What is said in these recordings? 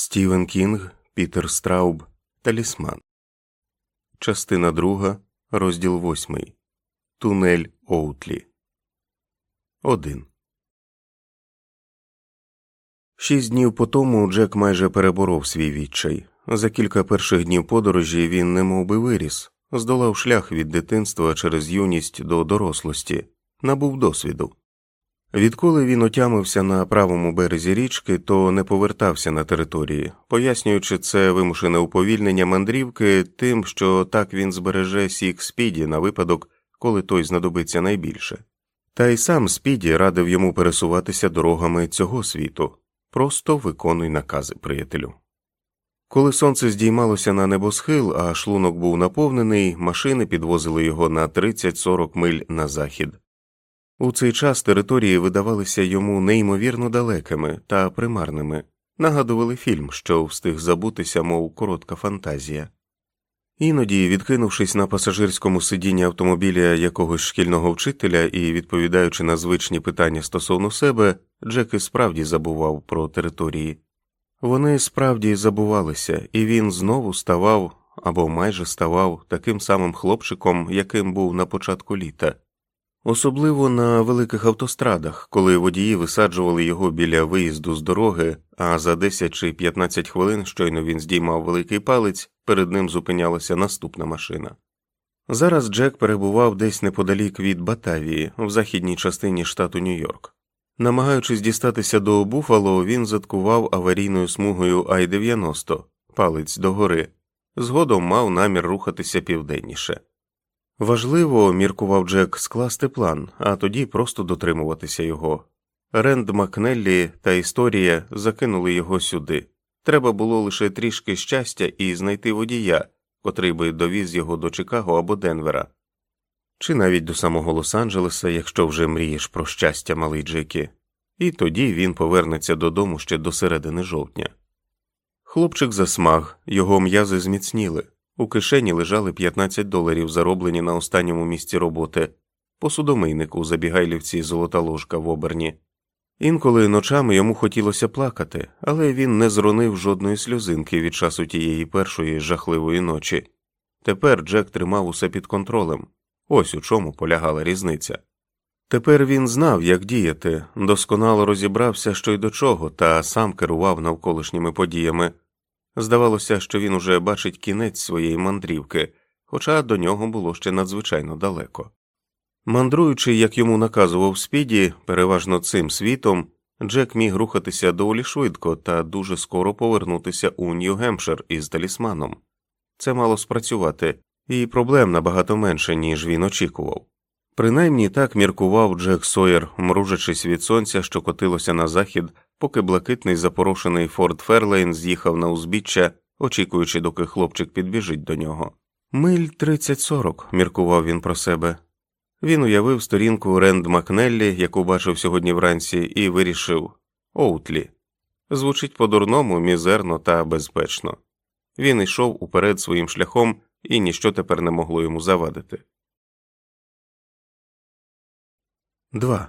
Стівен Кінг, Пітер Страуб, Талісман. Частина друга, розділ восьмий. Тунель Оутлі. Один. Шість днів по тому Джек майже переборов свій відчай. За кілька перших днів подорожі він немов би виріс, здолав шлях від дитинства через юність до дорослості, набув досвіду. Відколи він отямився на правому березі річки, то не повертався на території, пояснюючи це вимушене уповільнення мандрівки тим, що так він збереже сік Спіді на випадок, коли той знадобиться найбільше. Та й сам Спіді радив йому пересуватися дорогами цього світу просто виконуй накази, приятелю. Коли сонце здіймалося на небосхил, а шлунок був наповнений, машини підвозили його на 30-40 миль на захід. У цей час території видавалися йому неймовірно далекими та примарними, нагадували фільм, що встиг забутися, мов коротка фантазія. Іноді, відкинувшись на пасажирському сидінні автомобіля якогось шкільного вчителя і відповідаючи на звичні питання стосовно себе, Джек і справді забував про території. Вони справді забувалися, і він знову ставав або майже ставав таким самим хлопчиком, яким був на початку літа. Особливо на великих автострадах, коли водії висаджували його біля виїзду з дороги, а за 10 чи 15 хвилин щойно він здіймав великий палець, перед ним зупинялася наступна машина. Зараз Джек перебував десь неподалік від Батавії, в західній частині штату Нью-Йорк. Намагаючись дістатися до Буфало, він заткував аварійною смугою Ай 90 палець догори, згодом мав намір рухатися південніше. Важливо, міркував Джек, скласти план, а тоді просто дотримуватися його. Ренд Макнеллі та історія закинули його сюди. Треба було лише трішки щастя і знайти водія, котрий би довіз його до Чикаго або Денвера, чи навіть до самого Лос-Анджелеса, якщо вже мрієш про щастя, малий Джекі, і тоді він повернеться додому ще до середини жовтня. Хлопчик засмаг, його м'язи зміцніли. У кишені лежали 15 доларів, зароблені на останньому місці роботи, по судомийнику забігайлівці золота ложка в оберні. Інколи ночами йому хотілося плакати, але він не зронив жодної сльозинки від часу тієї першої жахливої ночі. Тепер Джек тримав усе під контролем ось у чому полягала різниця. Тепер він знав, як діяти, досконало розібрався, що й до чого, та сам керував навколишніми подіями. Здавалося, що він уже бачить кінець своєї мандрівки, хоча до нього було ще надзвичайно далеко. Мандруючи, як йому наказував Спіді, переважно цим світом, Джек міг рухатися доволі швидко та дуже скоро повернутися у Нью-Гемпшир із талісманом. Це мало спрацювати, і проблем набагато менше, ніж він очікував. Принаймні так міркував Джек Сойер, мружачись від сонця, що котилося на захід, поки блакитний запорошений Форд Ферлейн з'їхав на узбіччя, очікуючи, доки хлопчик підбіжить до нього. Миль 30-40», – міркував він про себе. Він уявив сторінку Ренд Макнеллі, яку бачив сьогодні вранці, і вирішив Оутлі. Звучить по-дурному, мізерно та безпечно. Він йшов уперед своїм шляхом, і ніщо тепер не могло йому завадити. 2.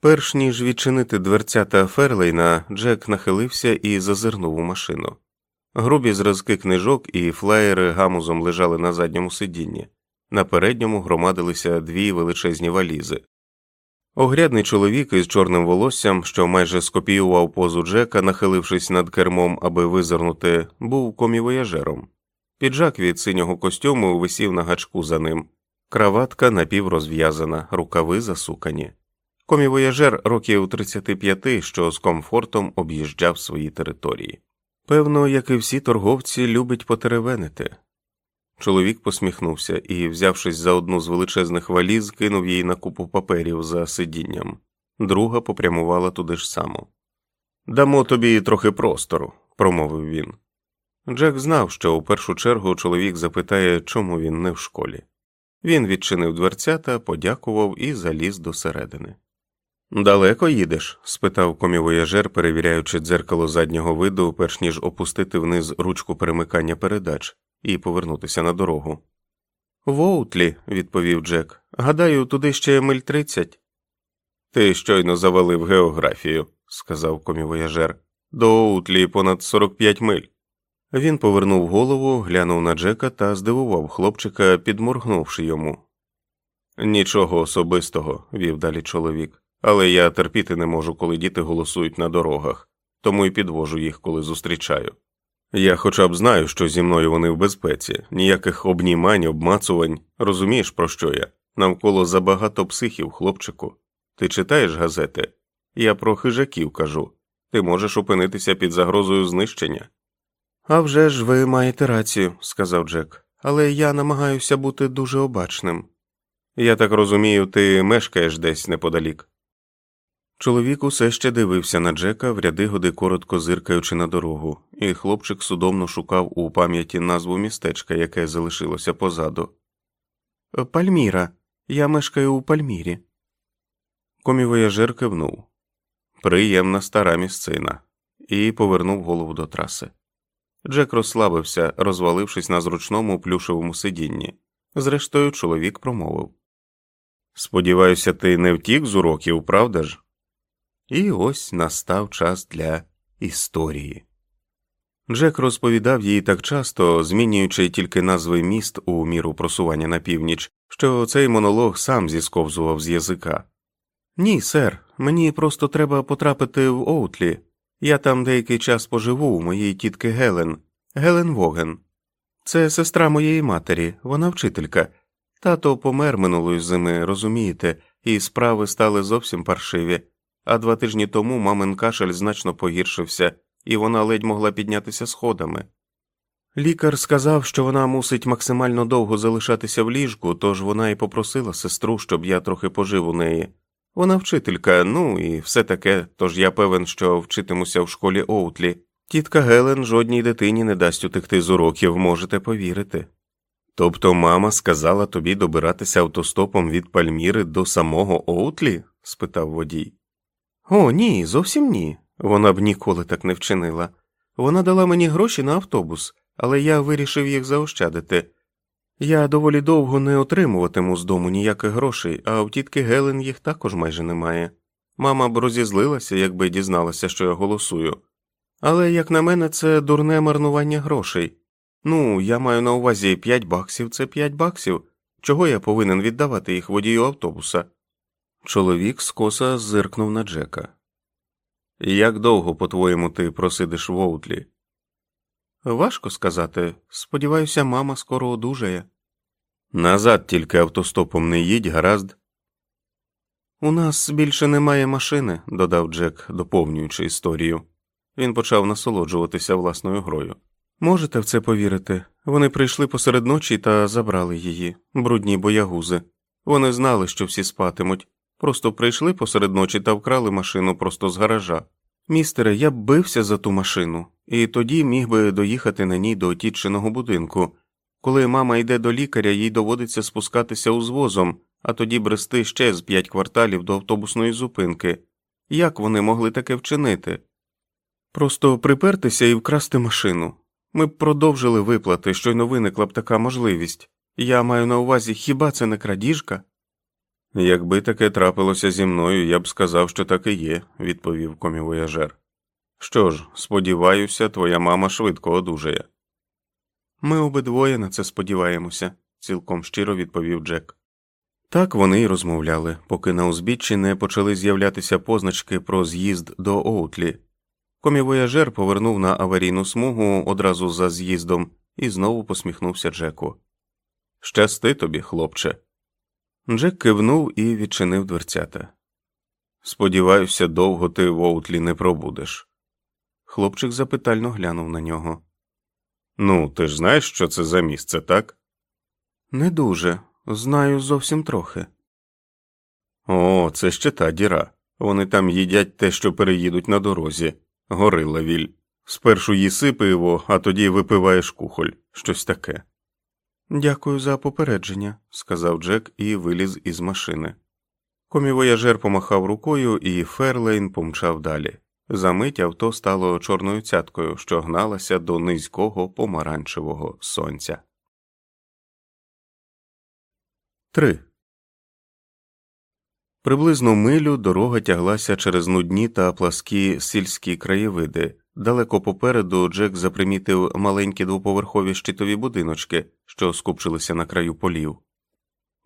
Перш ніж відчинити дверцята Ферлейна, Джек нахилився і зазирнув у машину. Грубі зразки книжок і флаєри гамузом лежали на задньому сидінні, на передньому громадилися дві величезні валізи. Огрядний чоловік із чорним волоссям, що майже скопіював позу Джека, нахилившись над кермом, аби визирнути, був комівояжером. Піджак від синього костюму висів на гачку за ним, краватка напіврозв'язана, рукави засукані. Комівояжер років 35, що з комфортом об'їжджав свої території. Певно, як і всі торговці, любить потеревенити. Чоловік посміхнувся і, взявшись за одну з величезних валіз, кинув її на купу паперів за сидінням. Друга попрямувала туди ж само. Дамо тобі трохи простору, промовив він. Джек знав, що у першу чергу чоловік запитає, чому він не в школі. Він відчинив дверцята, подякував і заліз до середини. Далеко їдеш? спитав комівояжер, перевіряючи дзеркало заднього виду, перш ніж опустити вниз ручку перемикання передач і повернутися на дорогу. В Оутлі, відповів Джек. Гадаю, туди ще миль тридцять. Ти щойно завалив географію, сказав комівояжер. До Утлі понад 45 миль. Він повернув голову, глянув на Джека та здивував хлопчика, підморгнувши йому. Нічого особистого, вів далі чоловік, але я терпіти не можу, коли діти голосують на дорогах, тому й підвожу їх, коли зустрічаю. Я хоча б знаю, що зі мною вони в безпеці, ніяких обнімань, обмацувань, розумієш, про що я? Навколо забагато психів, хлопчику. Ти читаєш газети? Я про хижаків кажу. Ти можеш опинитися під загрозою знищення. «А вже ж ви маєте рацію, сказав Джек, але я намагаюся бути дуже обачним. Я так розумію, ти мешкаєш десь неподалік. Чоловік усе ще дивився на Джека, в ряди годи коротко зиркаючи на дорогу, і хлопчик судомно шукав у пам'яті назву містечка, яке залишилося позаду. Пальміра. Я мешкаю у Пальмірі. Комівояжер кивнув. Приємна стара місцина, і повернув голову до траси. Джек розслабився, розвалившись на зручному плюшевому сидінні. Зрештою, чоловік промовив Сподіваюся, ти не втік з уроків, правда ж? І ось настав час для історії. Джек розповідав їй так часто, змінюючи тільки назви міст у міру просування на північ, що цей монолог сам зісковзував з язика. Ні, сер, мені просто треба потрапити в Оутлі. Я там деякий час поживу у моєї тітки Гелен, Гелен Воген. Це сестра моєї матері, вона вчителька. Тато помер минулої зими, розумієте, і справи стали зовсім паршиві, а два тижні тому мамин кашель значно погіршився, і вона ледь могла піднятися сходами. Лікар сказав, що вона мусить максимально довго залишатися в ліжку, тож вона і попросила сестру, щоб я трохи пожив у неї. Вона вчителька, ну і все таке, тож я певен, що вчитимуся в школі Оутлі. Тітка Гелен жодній дитині не дасть утекти з уроків, можете повірити. Тобто мама сказала тобі добиратися автостопом від Пальміри до самого Оутлі? спитав водій. О, ні, зовсім ні. Вона б ніколи так не вчинила. Вона дала мені гроші на автобус, але я вирішив їх заощадити. Я доволі довго не отримуватиму з дому ніяких грошей, а у тітки Гелен їх також майже немає. Мама б розізлилася, якби дізналася, що я голосую. Але, як на мене, це дурне марнування грошей. Ну, я маю на увазі п'ять баксів це п'ять баксів. Чого я повинен віддавати їх водію автобуса? Чоловік скоса зиркнув на Джека. Як довго, по твоєму, ти просидиш в Оутлі? Важко сказати. Сподіваюся, мама скоро одужає. Назад тільки автостопом не їдь, гаразд. У нас більше немає машини, додав Джек, доповнюючи історію. Він почав насолоджуватися власною грою. Можете в це повірити? Вони прийшли посеред ночі та забрали її, брудні боягузи. Вони знали, що всі спатимуть, просто прийшли посеред ночі та вкрали машину просто з гаража. Містере, я б бився за ту машину, і тоді міг би доїхати на ній до отічченого будинку. Коли мама йде до лікаря, їй доводиться спускатися узвозом, а тоді брести ще з п'ять кварталів до автобусної зупинки. Як вони могли таке вчинити? Просто припертися і вкрасти машину. Ми б продовжили виплати, щойно виникла б така можливість. Я маю на увазі, хіба це не крадіжка? Якби таке трапилося зі мною, я б сказав, що так і є, відповів комівояжер. Що ж, сподіваюся, твоя мама швидко одужає. Ми обидвоє на це сподіваємося, цілком щиро відповів Джек. Так вони й розмовляли, поки на узбіччі не почали з'являтися позначки про з'їзд до Оутлі. Комівояжер повернув на аварійну смугу одразу за з'їздом і знову посміхнувся Джеку. Щасти тобі, хлопче. Джек кивнув і відчинив дверцята. Сподіваюся, довго ти в Оутлі не пробудеш. Хлопчик запитально глянув на нього. Ну, ти ж знаєш, що це за місце, так? Не дуже. Знаю зовсім трохи. О, це ще та діра. Вони там їдять те, що переїдуть на дорозі. Горила віль. Спершу їси пиво, а тоді випиваєш кухоль, щось таке. Дякую за попередження, сказав Джек і виліз із машини. Комівояжер помахав рукою, і Ферлейн помчав далі. Замить авто стало чорною цяткою, що гналася до низького помаранчевого сонця. 3. Приблизно милю дорога тяглася через нудні та пласкі сільські краєвиди. Далеко попереду Джек запримітив маленькі двоповерхові щитові будиночки, що скупчилися на краю полів.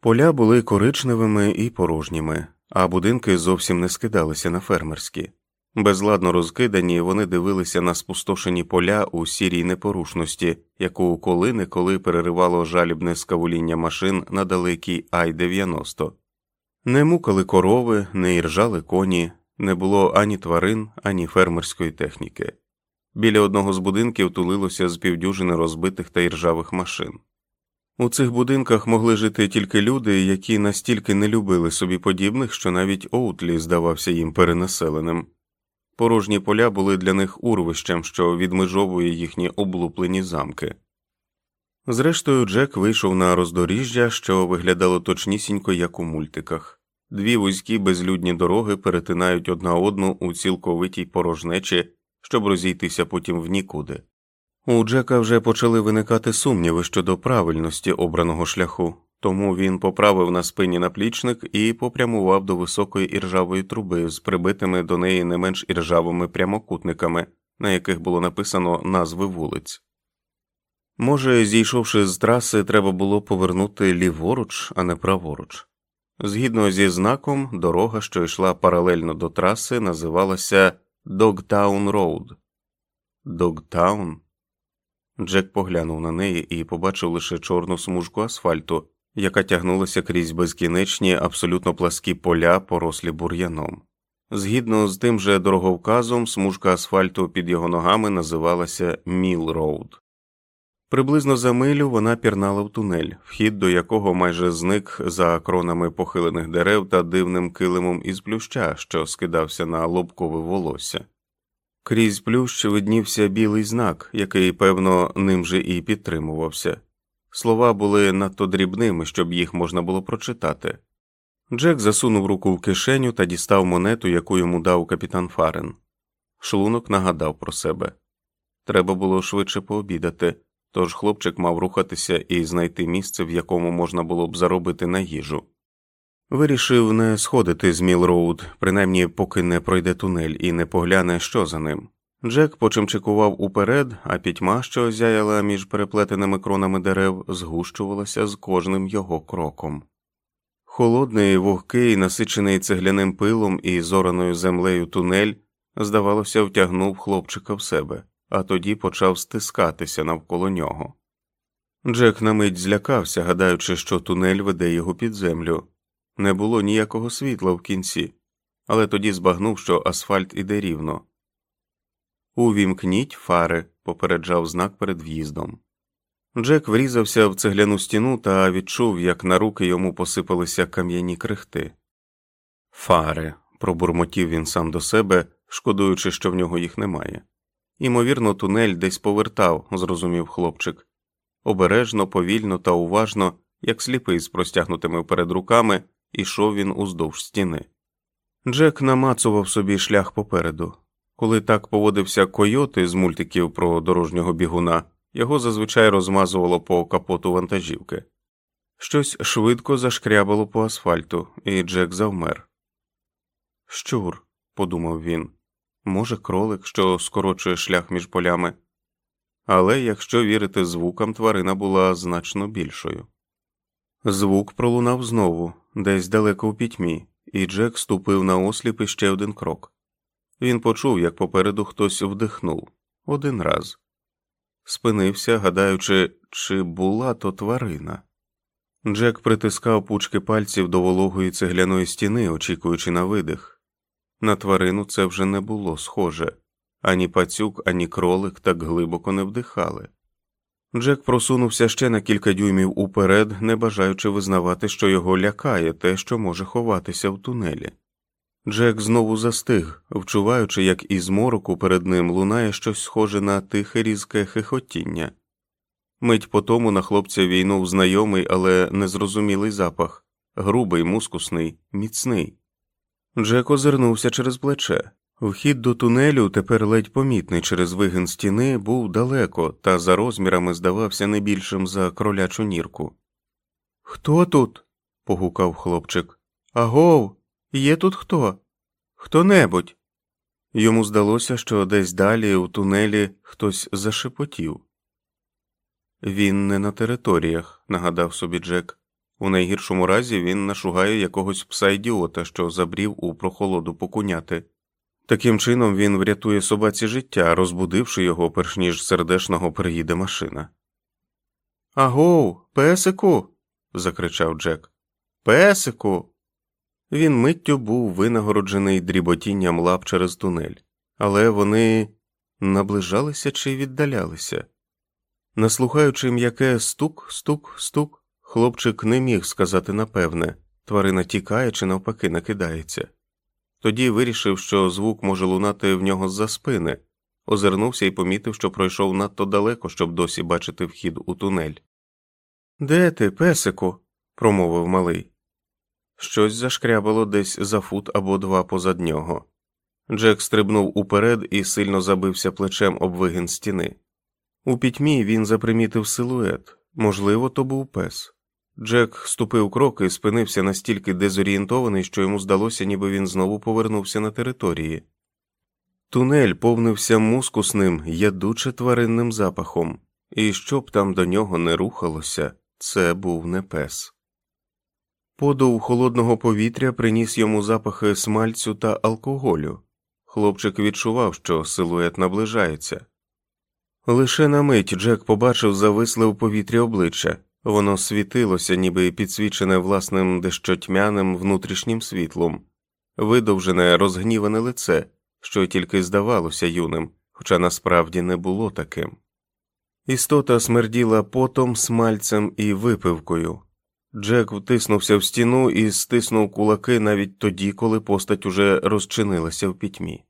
Поля були коричневими і порожніми, а будинки зовсім не скидалися на фермерські. Безладно розкидані, вони дивилися на спустошені поля у сірій непорушності, яку коли неколи переривало жалібне скавуління машин на далекій Ай 90 Не мукали корови, не іржали коні, не було ані тварин, ані фермерської техніки. Біля одного з будинків тулилося з півдюжини розбитих та іржавих машин. У цих будинках могли жити тільки люди, які настільки не любили собі подібних, що навіть Оутлі здавався їм перенаселеним. Порожні поля були для них урвищем, що відмежовує їхні облуплені замки. Зрештою, Джек вийшов на роздоріжжя, що виглядало точнісінько, як у мультиках. Дві вузькі безлюдні дороги перетинають одна одну у цілковитій порожнечі, щоб розійтися потім в нікуди. У Джека вже почали виникати сумніви щодо правильності обраного шляху, тому він поправив на спині наплічник і попрямував до високої іржавої труби з прибитими до неї не менш іржавими прямокутниками, на яких було написано назви вулиць. Може, зійшовши з траси, треба було повернути ліворуч, а не праворуч. Згідно зі знаком, дорога, що йшла паралельно до траси, називалася Догтаун Роуд. Догтаун? Джек поглянув на неї і побачив лише чорну смужку асфальту, яка тягнулася крізь безкінечні, абсолютно пласкі поля, порослі бур'яном. Згідно з тим же дороговказом, смужка асфальту під його ногами називалася Міл Роуд. Приблизно за милю вона пірнала в тунель, вхід до якого майже зник за кронами похилених дерев та дивним килимом із плюща, що скидався на лобкове волосся. Крізь плющ виднівся білий знак, який, певно, ним же і підтримувався. Слова були надто дрібними, щоб їх можна було прочитати. Джек засунув руку в кишеню та дістав монету, яку йому дав капітан Фарен. Шлунок нагадав про себе. Треба було швидше пообідати, тож хлопчик мав рухатися і знайти місце, в якому можна було б заробити на їжу. Вирішив не сходити з Мілроуд, принаймні поки не пройде тунель і не погляне, що за ним. Джек почимчикував уперед, а пітьма, що зяяла між переплетеними кронами дерев, згущувалася з кожним його кроком. Холодний, вогкий, насичений цегляним пилом і зораною землею тунель, здавалося, втягнув хлопчика в себе, а тоді почав стискатися навколо нього. Джек на мить злякався, гадаючи, що тунель веде його під землю. Не було ніякого світла в кінці, але тоді збагнув, що асфальт іде рівно. Увімкніть фари, попереджав знак перед в'їздом. Джек врізався в цегляну стіну та відчув, як на руки йому посипалися кам'яні крихти. Фари, пробурмотів він сам до себе, шкодуючи, що в нього їх немає. Імовірно, тунель десь повертав, зрозумів хлопчик. Обережно, повільно та уважно, як сліпий з простягнутими вперед руками, ішов він уздовж стіни. Джек намацував собі шлях попереду. Коли так поводився койоти з мультиків про дорожнього бігуна, його зазвичай розмазувало по капоту вантажівки. Щось швидко зашкрябало по асфальту, і Джек завмер. Щур, подумав він, може, кролик, що скорочує шлях між полями. Але якщо вірити звукам, тварина була значно більшою. Звук пролунав знову, десь далеко у пітьмі, і Джек ступив на осліп іще один крок. Він почув, як попереду хтось вдихнув один раз, спинився, гадаючи, чи була то тварина. Джек притискав пучки пальців до вологої цегляної стіни, очікуючи на видих. На тварину це вже не було схоже ані пацюк, ані кролик так глибоко не вдихали. Джек просунувся ще на кілька дюймів уперед, не бажаючи визнавати, що його лякає те, що може ховатися в тунелі. Джек знову застиг, вчуваючи, як із мороку перед ним лунає щось схоже на тихе різке хихотіння. Мить по тому на хлопця війнув знайомий, але незрозумілий запах грубий, мускусний, міцний. Джек озирнувся через плече. Вхід до тунелю, тепер ледь помітний через вигин стіни, був далеко та за розмірами здавався не більшим за кролячу нірку. Хто тут? погукав хлопчик. Агов. Є тут хто? Хто небудь? Йому здалося, що десь далі у тунелі хтось зашепотів. Він не на територіях, нагадав собі Джек. У найгіршому разі він нашугає якогось пса ідіота, що забрів у прохолоду покуняти. Таким чином він врятує собаці життя, розбудивши його, перш ніж сердешного приїде машина. Агоу, песику. закричав Джек. Песику. Він миттю був винагороджений дріботінням лап через тунель, але вони наближалися чи віддалялися. Наслухаючи м'яке стук, стук, стук, хлопчик не міг сказати напевне тварина тікає чи навпаки накидається. Тоді вирішив, що звук може лунати в нього з за спини, озирнувся і помітив, що пройшов надто далеко, щоб досі бачити вхід у тунель. Де ти, песику? промовив малий. Щось зашкрябало десь за фут або два позад нього. Джек стрибнув уперед і сильно забився плечем об вигін стіни. У пітьмі він запримітив силует можливо, то був пес. Джек ступив крок і спинився настільки дезорієнтований, що йому здалося, ніби він знову повернувся на території. Тунель повнився мускусним, ядуче тваринним запахом, і щоб там до нього не рухалося, це був не пес. Подув холодного повітря приніс йому запахи смальцю та алкоголю. Хлопчик відчував, що силует наближається. Лише на мить Джек побачив зависле у повітрі обличчя. Воно світилося, ніби підсвічене власним дещо тьмяним внутрішнім світлом, видовжене розгніване лице, що тільки здавалося юним, хоча насправді не було таким. Істота смерділа потом, смальцем і випивкою. Джек втиснувся в стіну і стиснув кулаки навіть тоді, коли постать уже розчинилася в пітьмі.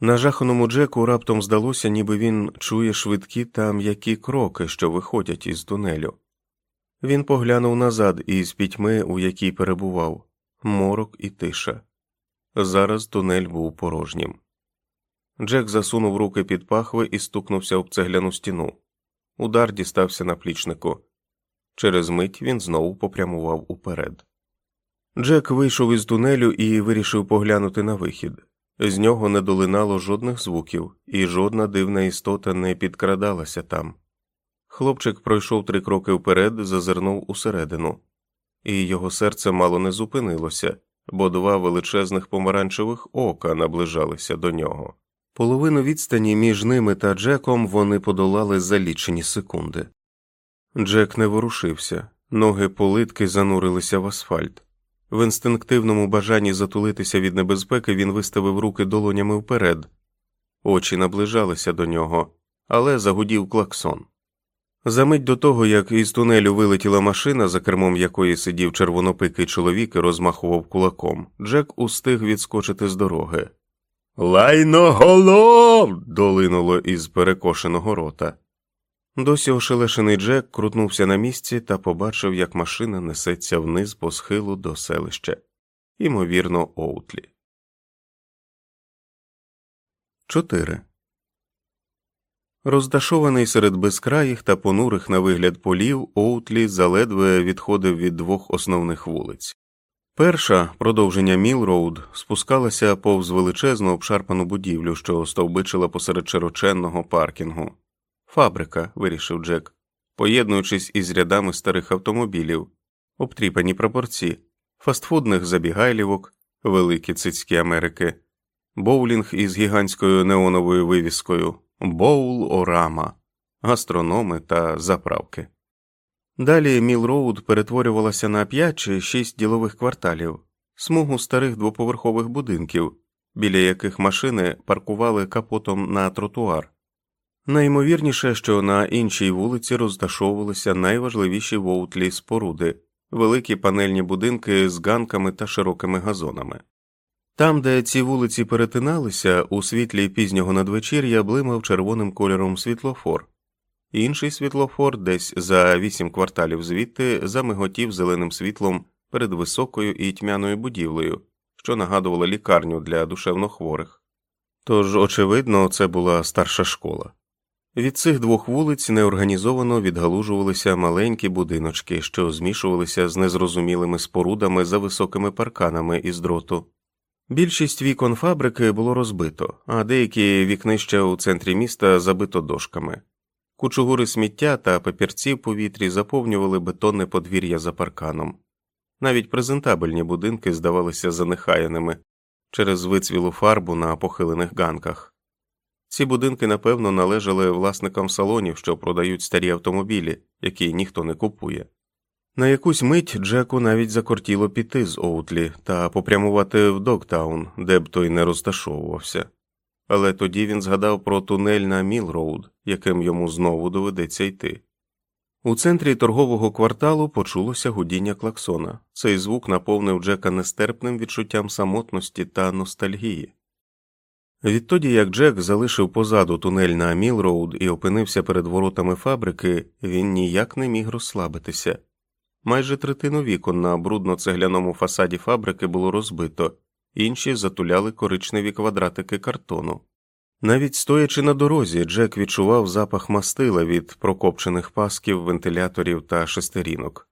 Нажаханому Джеку раптом здалося, ніби він чує швидкі та м'які кроки, що виходять із тунелю. Він поглянув назад із пітьми, у якій перебував, морок і тиша. Зараз тунель був порожнім. Джек засунув руки під пахви і стукнувся об цегляну стіну. Удар дістався на плічнику. Через мить він знову попрямував уперед. Джек вийшов із тунелю і вирішив поглянути на вихід. З нього не долинало жодних звуків, і жодна дивна істота не підкрадалася там. Хлопчик пройшов три кроки вперед, зазирнув усередину, і його серце мало не зупинилося, бо два величезних помаранчевих ока наближалися до нього. Половину відстані між ними та Джеком вони подолали за лічені секунди. Джек не ворушився, ноги политки занурилися в асфальт. В інстинктивному бажанні затулитися від небезпеки він виставив руки долонями вперед, очі наближалися до нього, але загудів клаксон. Замить до того, як із тунелю вилетіла машина, за кермом якої сидів червонопикий чоловік і розмахував кулаком, Джек устиг відскочити з дороги. Лайно голов. долинуло із перекошеного рота. Досі ошелешений Джек крутнувся на місці та побачив, як машина несеться вниз по схилу до селища, ймовірно, Оутлі. 4. Роздашований серед безкраїх та понурих на вигляд полів, Оутлі заледве відходив від двох основних вулиць. Перша продовження Мілроуд спускалася повз величезну обшарпану будівлю, що стовбичила посеред широченного паркінгу. Фабрика, вирішив Джек, поєднуючись із рядами старих автомобілів, обтріпані пропорції, фастфудних забігайлівок, великі цицькі Америки, боулінг із гігантською неоновою вивіскою, боул орама, гастрономи та заправки. Далі Мілроуд перетворювалася на п'ять чи шість ділових кварталів, смугу старих двоповерхових будинків, біля яких машини паркували капотом на тротуар. Найімовірніше, що на іншій вулиці розташовувалися найважливіші в Оутлі споруди, великі панельні будинки з ганками та широкими газонами. Там, де ці вулиці перетиналися, у світлі пізнього надвечір'я блимав червоним кольором світлофор, інший світлофор, десь за вісім кварталів звідти, замиготів зеленим світлом перед високою і тьмяною будівлею, що нагадувала лікарню для душевнохворих. Тож, очевидно, це була старша школа. Від цих двох вулиць неорганізовано відгалужувалися маленькі будиночки, що змішувалися з незрозумілими спорудами за високими парканами із дроту. Більшість вікон фабрики було розбито, а деякі вікнища у центрі міста забито дошками. Кучугури сміття та папірці в повітрі заповнювали бетонне подвір'я за парканом. Навіть презентабельні будинки здавалися занехаяними через вицвілу фарбу на похилених ганках. Ці будинки, напевно, належали власникам салонів, що продають старі автомобілі, які ніхто не купує. На якусь мить Джеку навіть закортіло піти з Оутлі та попрямувати в Догтаун, де б той не розташовувався. Але тоді він згадав про тунель на Мілроуд, яким йому знову доведеться йти. У центрі торгового кварталу почулося гудіння клаксона. Цей звук наповнив Джека нестерпним відчуттям самотності та ностальгії. Відтоді як Джек залишив позаду тунель на Мілроуд і опинився перед воротами фабрики, він ніяк не міг розслабитися. Майже третину вікон на брудно цегляному фасаді фабрики було розбито, інші затуляли коричневі квадратики картону. Навіть стоячи на дорозі, Джек відчував запах мастила від прокопчених пасків, вентиляторів та шестерінок.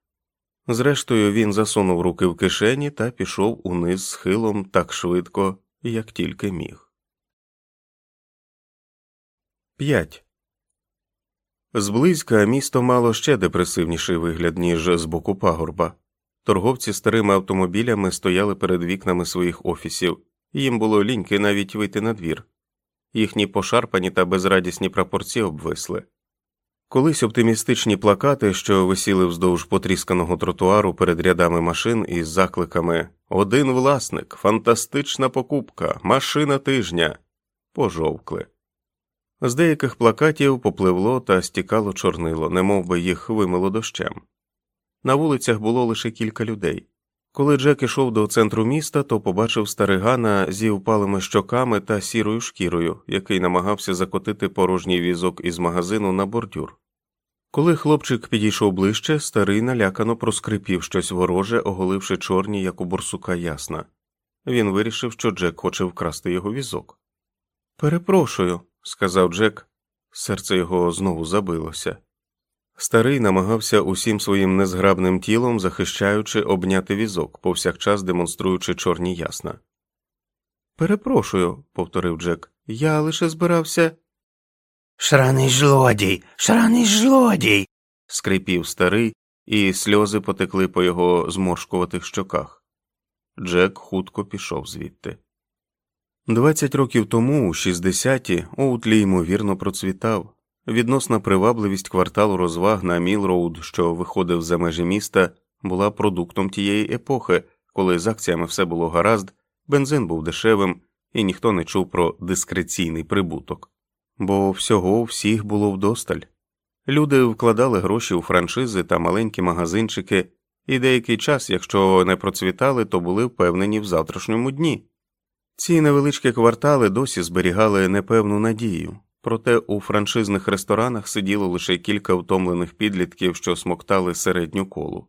Зрештою, він засунув руки в кишені та пішов униз схилом так швидко, як тільки міг. 5. Зблизька місто мало ще депресивніший вигляд, ніж з боку пагорба. Торговці старими автомобілями стояли перед вікнами своїх офісів, їм було ліньки навіть вийти на двір. Їхні пошарпані та безрадісні прапорці обвисли. Колись оптимістичні плакати, що висіли вздовж потрісканого тротуару перед рядами машин із закликами Один власник, фантастична покупка, машина тижня, пожовкли. З деяких плакатів попливло та стікало чорнило, немов би їх вимило дощем. На вулицях було лише кілька людей. Коли Джек ішов до центру міста, то побачив старигана зі впалими щоками та сірою шкірою, який намагався закотити порожній візок із магазину на бордюр. Коли хлопчик підійшов ближче, старий налякано проскрипів щось вороже, оголивши чорні, як у борсука ясна. Він вирішив, що Джек хоче вкрасти його візок. Перепрошую, сказав Джек, серце його знову забилося. Старий намагався усім своїм незграбним тілом, захищаючи обняти візок, повсякчас демонструючи чорні ясна. Перепрошую, повторив Джек, я лише збирався. Шраний жлодій, шраний жлодій. скрипів старий, і сльози потекли по його зморшкуватих щоках. Джек хутко пішов звідти. Двадцять років тому, у 60-ті, Оутлі ймовірно процвітав. Відносна привабливість кварталу розваг на Мілроуд, що виходив за межі міста, була продуктом тієї епохи, коли з акціями все було гаразд, бензин був дешевим, і ніхто не чув про дискреційний прибуток. Бо всього всіх було вдосталь. Люди вкладали гроші у франшизи та маленькі магазинчики, і деякий час, якщо не процвітали, то були впевнені в завтрашньому дні. Ці невеличкі квартали досі зберігали непевну надію, проте у франшизних ресторанах сиділо лише кілька втомлених підлітків, що смоктали середню колу.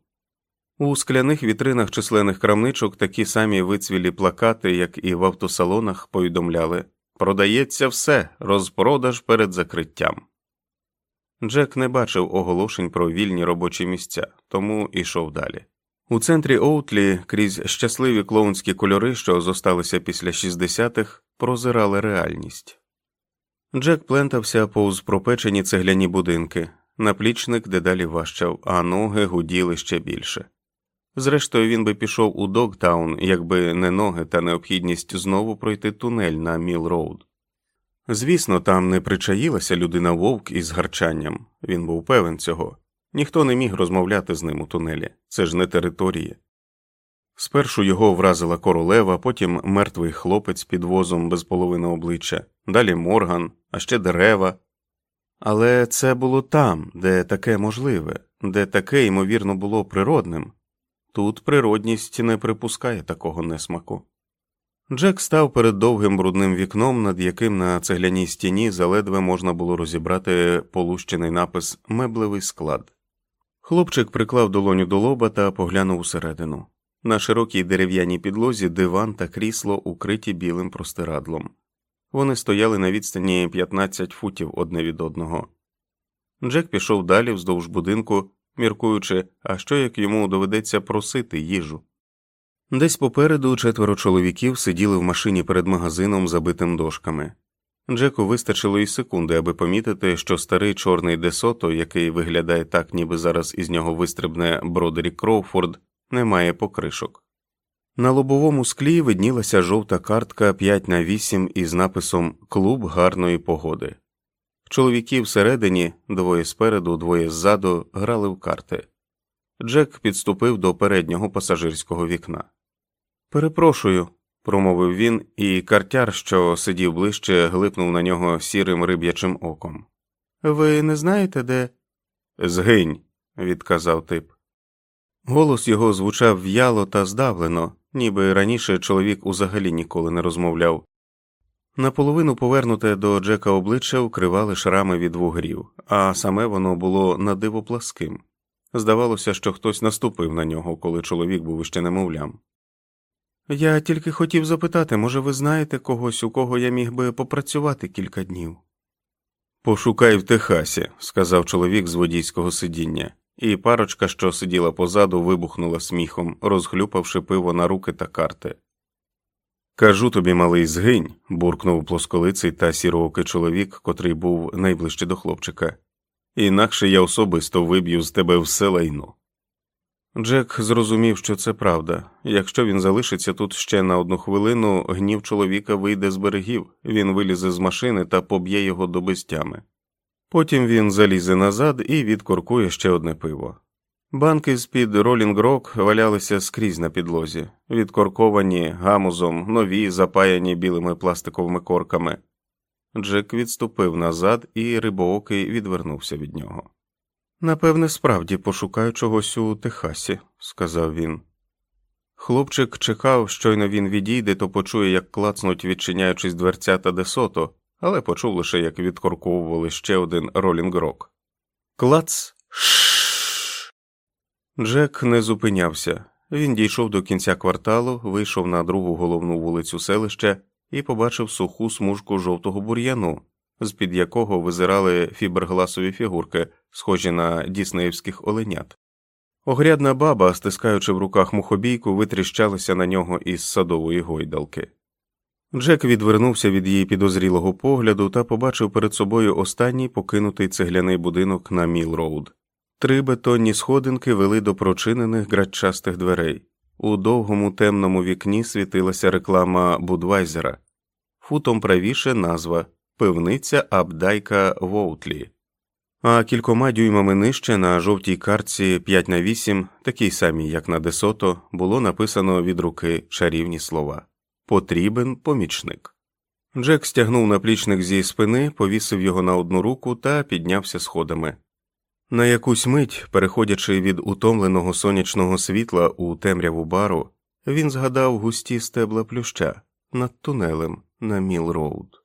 У скляних вітринах численних крамничок такі самі вицвілі плакати, як і в автосалонах, повідомляли Продається все, розпродаж перед закриттям. Джек не бачив оголошень про вільні робочі місця, тому ішов далі. У центрі Оутлі крізь щасливі клоунські кольори, що зосталися після 60-х, прозирали реальність. Джек плентався повз пропечені цегляні будинки, наплічник дедалі важчав, а ноги гуділи ще більше. Зрештою, він би пішов у Догтаун, якби не ноги та необхідність знову пройти тунель на Міл Роуд. Звісно, там не причаїлася людина вовк із гарчанням, він був певен цього. Ніхто не міг розмовляти з ним у тунелі, це ж не територія. Спершу його вразила королева, потім мертвий хлопець під возом без половини обличчя, далі морган, а ще дерева. Але це було там, де таке можливе, де таке, ймовірно, було природним. Тут природність не припускає такого несмаку. Джек став перед довгим брудним вікном, над яким на цегляній стіні заледве можна було розібрати полущений напис Меблевий склад. Хлопчик приклав долоню до лоба та поглянув усередину. На широкій дерев'яній підлозі диван та крісло укриті білим простирадлом. Вони стояли на відстані 15 футів одне від одного. Джек пішов далі вздовж будинку, міркуючи, а що як йому доведеться просити їжу. Десь попереду четверо чоловіків сиділи в машині перед магазином, забитим дошками. Джеку вистачило і секунди, аби помітити, що старий чорний Десото, який виглядає так, ніби зараз із нього вистрибне Бродерік Кроуфорд, не має покришок. На лобовому склі виднілася жовта картка 5 на 8 із написом Клуб гарної погоди. Чоловіки всередині, двоє спереду, двоє ззаду, грали в карти. Джек підступив до переднього пасажирського вікна. Перепрошую, промовив він, і картяр, що сидів ближче, глипнув на нього сірим риб'ячим оком. Ви не знаєте, де? Згинь, відказав тип. Голос його звучав в'яло та здавлено, ніби раніше чоловік узагалі ніколи не розмовляв. Наполовину повернуте до Джека обличчя вкривали шрами від вугрів, а саме воно було надиво пласким. Здавалося, що хтось наступив на нього, коли чоловік був іще немовлям. Я тільки хотів запитати, може, ви знаєте когось, у кого я міг би попрацювати кілька днів? Пошукай в Техасі, сказав чоловік з водійського сидіння, і парочка, що сиділа позаду, вибухнула сміхом, розхлюпавши пиво на руки та карти. Кажу тобі, малий, згинь, буркнув плосколиций та сіроокий чоловік, котрий був найближче до хлопчика. Інакше я особисто виб'ю з тебе все лайно. Джек зрозумів, що це правда. Якщо він залишиться тут ще на одну хвилину, гнів чоловіка вийде з берегів, він вилізе з машини та поб'є його до безтями. Потім він залізе назад і відкоркує ще одне пиво. Банки з під Rolling Rock валялися скрізь на підлозі, відкорковані гамузом, нові, запаяні білими пластиковими корками. Джек відступив назад, і рибоокий відвернувся від нього. Напевне, справді пошукаю чогось у Техасі, сказав він. Хлопчик чекав, щойно він відійде, то почує, як клацнуть, відчиняючись дверцята десото, але почув лише, як відкорковували ще один ролінг рок. Клац. Шш. Джек не зупинявся. Він дійшов до кінця кварталу, вийшов на другу головну вулицю селища і побачив суху смужку жовтого бур'яну, з під якого визирали фібергласові фігурки, схожі на діснеївських оленят. Огрядна баба, стискаючи в руках мухобійку, витріщалася на нього із садової гойдалки. Джек відвернувся від її підозрілого погляду та побачив перед собою останній покинутий цегляний будинок на Міл-Роуд. Три бетонні сходинки вели до прочинених градчастих дверей. У довгому темному вікні світилася реклама Будвайзера, футом правіше назва пивниця Абдайка Воутлі, а кількома дюймами нижче на жовтій картці 5 на 8 такій самій, як на Десото, було написано від руки чарівні слова Потрібен помічник. Джек стягнув наплічник зі спини, повісив його на одну руку та піднявся сходами. На якусь мить, переходячи від утомленого сонячного світла у темряву бару, він згадав густі стебла плюща над тунелем на Міл Роуд.